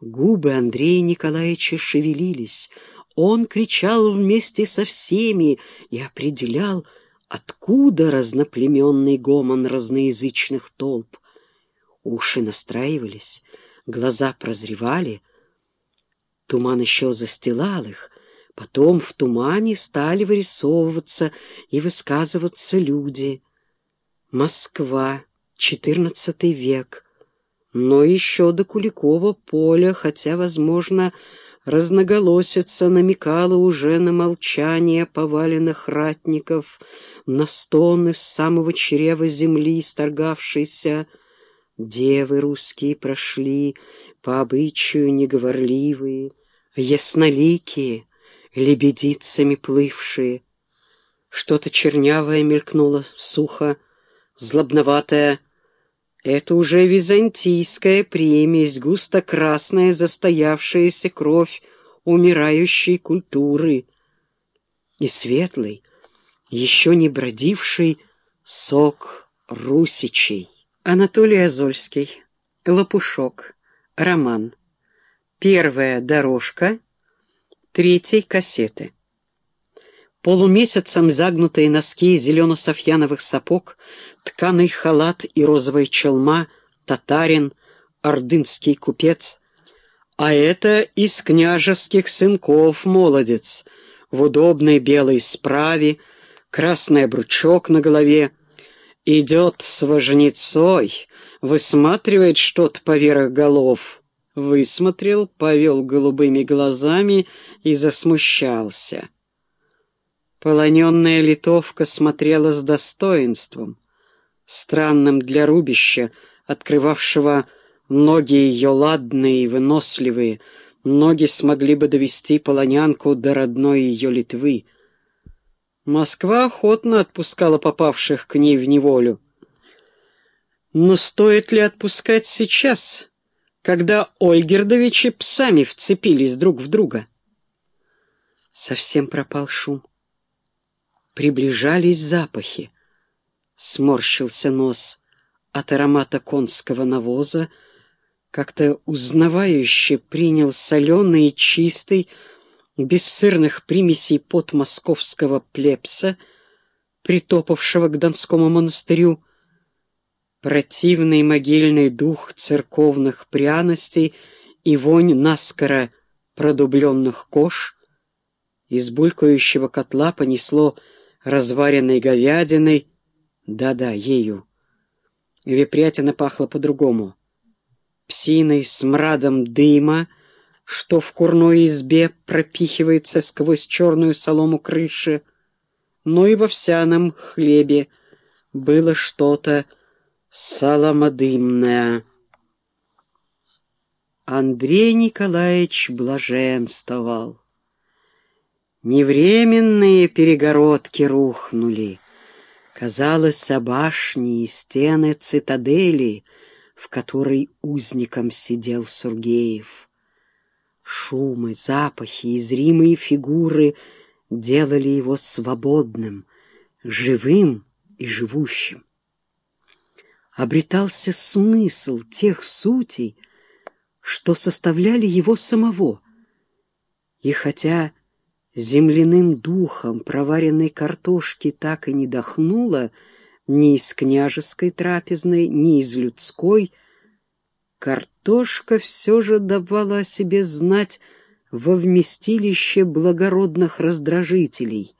Губы Андрея Николаевича шевелились. Он кричал вместе со всеми и определял, откуда разноплеменный гомон разноязычных толп. Уши настраивались, глаза прозревали. Туман еще застилал их, потом в тумане стали вырисовываться и высказываться люди. Москва, четырнадцатый век — но еще до Куликова поля, хотя, возможно, разноголосица намекала уже на молчание поваленных ратников, на стон из самого чрева земли, сторгавшейся. Девы русские прошли, по обычаю неговорливые, ясноликие, лебедицами плывшие. Что-то чернявое мелькнуло сухо, злобноватое, это уже византийская примесь, густо-красная застоявшаяся кровь умирающей культуры и светлый, еще не бродивший сок русичей. Анатолий Азольский, Лопушок, роман. Первая дорожка третьей кассеты. Полумесяцем загнутые носки зелено-софьяновых сапог, тканый халат и розовая челма, татарин, ордынский купец. А это из княжеских сынков молодец, в удобной белой справе, красный обручок на голове. Идет с вожницой, высматривает что-то поверх голов. Высмотрел, повел голубыми глазами и засмущался. Полоненная литовка смотрела с достоинством, странным для рубища, открывавшего ноги ее ладные и выносливые, ноги смогли бы довести полонянку до родной ее Литвы. Москва охотно отпускала попавших к ней в неволю. Но стоит ли отпускать сейчас, когда Ольгердовичи псами вцепились друг в друга? Совсем пропал шум. Приближались запахи. Сморщился нос от аромата конского навоза, как-то узнавающе принял соленый и чистый, без сырных примесей под московского плебса, притопавшего к Донскому монастырю, противный могильный дух церковных пряностей и вонь наскоро продубленных кож. Из булькающего котла понесло разваренной говядиной, да-да, ею. Вепрятина пахла по-другому. Псиной, смрадом дыма, что в курной избе пропихивается сквозь черную солому крыши, но и в овсяном хлебе было что-то соломодымное. Андрей Николаевич блаженствовал. Невременные перегородки рухнули. Казалось, башни и стены цитадели, в которой узником сидел Сургеев. Шумы, запахи и зримые фигуры делали его свободным, живым и живущим. Обретался смысл тех сутей, что составляли его самого. И хотя земляным духом проваренной картошки так и не дохнуло ни из княжеской трапезной, ни из людской, картошка все же давала о себе знать во вместилище благородных раздражителей,